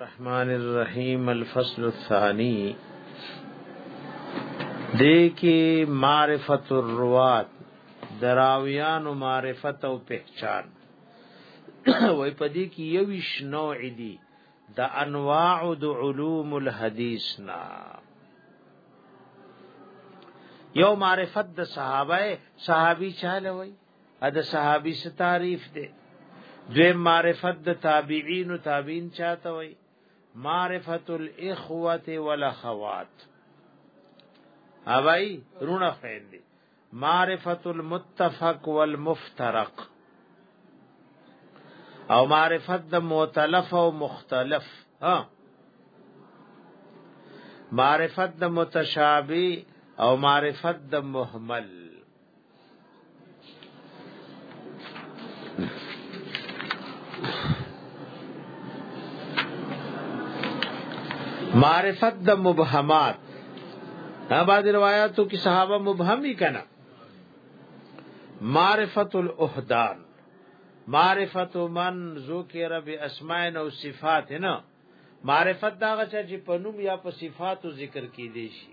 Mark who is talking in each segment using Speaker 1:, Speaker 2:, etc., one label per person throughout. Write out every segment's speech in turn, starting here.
Speaker 1: الرحمن الرحیم الفصل الثانی دې کې معرفت الروات دراویان او معرفت او پہچان وای پدې کې یو شنو دي د انواع د علوم الحدیث نا یو معرفت د صحابه صحابي چاله وای ا د صحابي ست تعریف دی دوی معرفت د تابعین او تابعین چاته وای معرفت الاخوه والاخوات اوای رونه خويندې معرفت المتفق والمفترق او معرفت د مؤتلف او مختلف ها معرفت د متشابه او معرفت د مهمل معرفت د مبهمات دا بعد روایتو کې صحابه مبهمي کنا معرفت الاحدان معرفت من ذکر باسماء او صفات نه معرفت دا غچ چې په نوم یا په صفاتو ذکر کې دي شي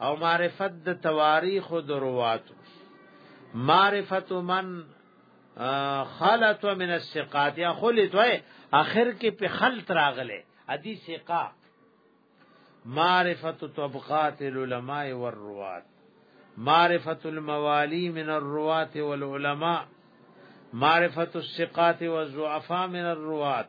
Speaker 1: او معرفت د تواریخ او دروات معرفت من خلط من الثقات یا خلط وای اخر کې په خلط راغله حدیث ثقه معرفت طبقات العلماء والروات معرفت الموالی من الروات والعلماء معرفت الثقات والضعفاء من الروات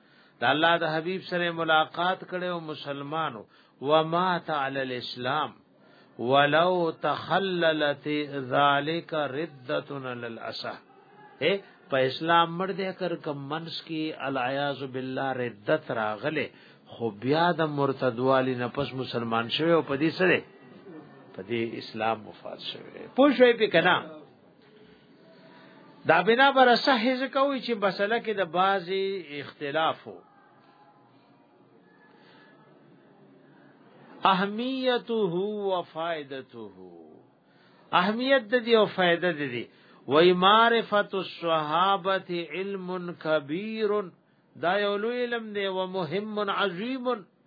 Speaker 1: د الله د حبيب سره ملاقات کړي او مسلمانو ومات علی الاسلام ولو تخللت ذالک ردتنا للاسه اے په اسلام مړ دې کر کم منس کی العیاذ بالله ردت راغله خو بیا د مرتدوالی نه پس مسلمان شوی او په دې سره په دې اسلام مفاد شوی پوه شوی په کلام دا بنا بر صحیح زکوي چې مسله کې د بعضی اختلافو اهمیته و فائدته اهمیت د دې او فائدہ د دې وای معرفت الصحابه علم کبیر دا یو لوی علم دی او مهم عظیم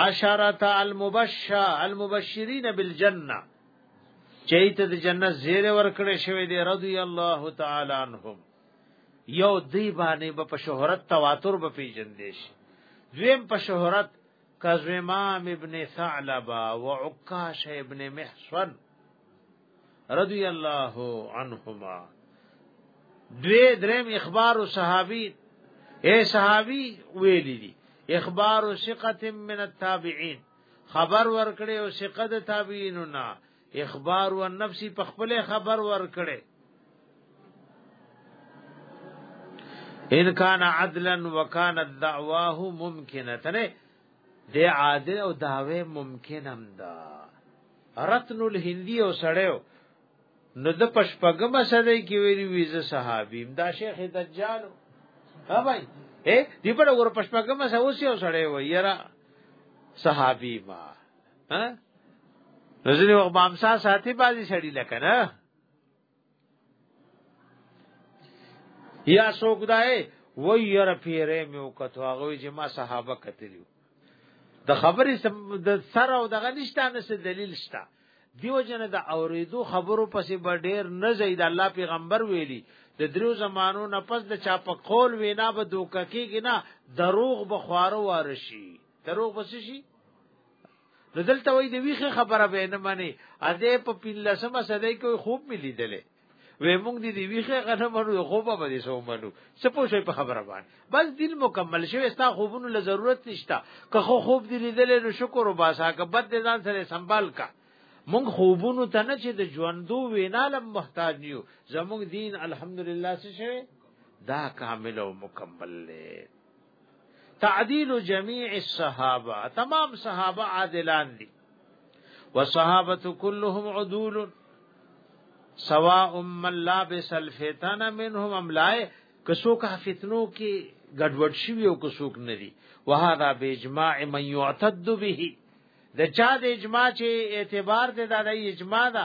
Speaker 1: عشرت المبشر المبشرین بالجنه چیت د جنت زیر ورکړې شوی دی رضی الله تعالی عنهم یو دی باندې په با شهرت تواتر به پیجندې شي دویم په شهرت کزمام ابن ثعلبه وعکاش ابن محصن رضی الله عنهما دوی درم اخبار صحابی اے صحابی ویلی دی اخبار ثقه من التابعین خبر ورکړي او ثقه د تابعینو نه اخبار و نفسي په خپل خبر ورکړي ان کان عدلا وکانت دعواه ممکنه د عادل او داوی ممکن هم ده رتن الهندی او سړیو نو د پشپګم سره کې ویلی ویزه صحابیم دا شیخ دجال ها بھائی اے دی په ور پشپګم سره اوس یو سړی و یرا صحابی ما ها نو ځینې وخت بامسا ساتي بازي سړی لکه نه یا څوک دای وای یره پیره مې وکړو هغه چې ما صحابه کتلیو د خبرې د سره او دغه نشته نه څه دلیل شته دیو جن د اوریدو خبرو پسې به ډیر نه زید الله پیغمبر ویلی د دریو زمانو نه پس د چا په قول وینا به دوکه کیږي نه دروغ بخوارو وارشي دروغ بس شي نو دلته وای دی ویخه خبره به نه مانی اځه په پیلسمه صدې کې خوب ملي دله وې موږ دې دی ویخه غنه مرو خوب به دې سو منو سپو شي په خبره باندې بس دل مکمل شوی ستا خوبونو له ضرورت نشتا که خو خوب دې لیدل نو شکر وباسا که بد دې ځان سره سنبال کا مونږ خوبونو ته نه چې د ژوندو وینالم محتاج یو زموږ دین الحمدلله څه شوی دا کامل او مکمل دی تعدیل جميع الصحابه تمام صحابه عادلان دي وصحابه كلهم عدول سواء من لابس الفتن منهم ام لا کسو کا فتنو کې ګډوډ شوی او کسوک ندي وهذا باجماع من يعتد به د چا د اجماع چې اعتبار دی دا د اجماع ده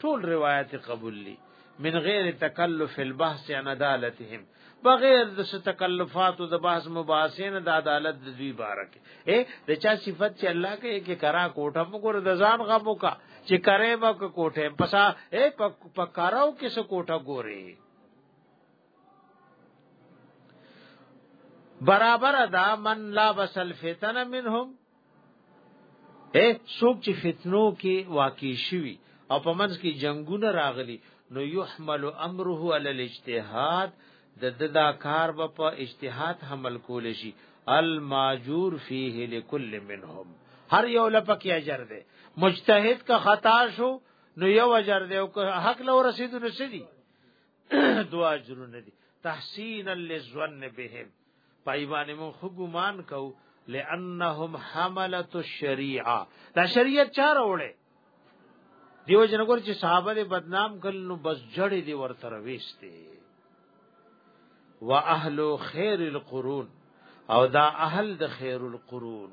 Speaker 1: ټول روایت قبول لی من غیر تکلف البحث عن عدالتهم بغیر د څه تکلفات او د بحث مباحثین د عدالت د دوی بارک اے د چا صفت چې الله کې کې کرا کوټه مګور د ځان غمو کا چې کرے ما کو کوټه پسا اے پکاراو کې څه کوټه ګوري برابر دا من لا بسل فتنه منهم اے څوک چې فتنو کې واقع شوي او په منځ کې جنگونه راغلي نو يحمل امره على الاجتهاد د ددا کار به په اجتهاد حمل کول شي الماجور فيه لكل منهم هر یو لپک اجر ده مجتهد کا خطا شو نو یو اجر ده او که حق لو رسید نو سدي دوا اجرونه دي تحسینا للظن بهم پای باندې مو خو ګمان کو لانهم حملت الشریعه دا شریعت چا راوړې دیو جن ګور چې صحابه دې بدنام کړل نو بس جړې دی ورته رويشته واهل خير القرون او دا اهل د خير القرون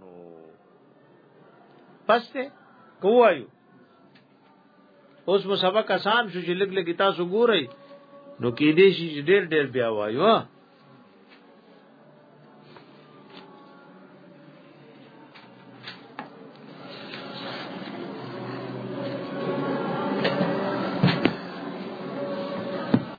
Speaker 1: پس ته کوایو اوس مو سبق آسان شو چې لګ لګ تاسو ګورئ نو کې دې شي ډېر ډېر بیا وایو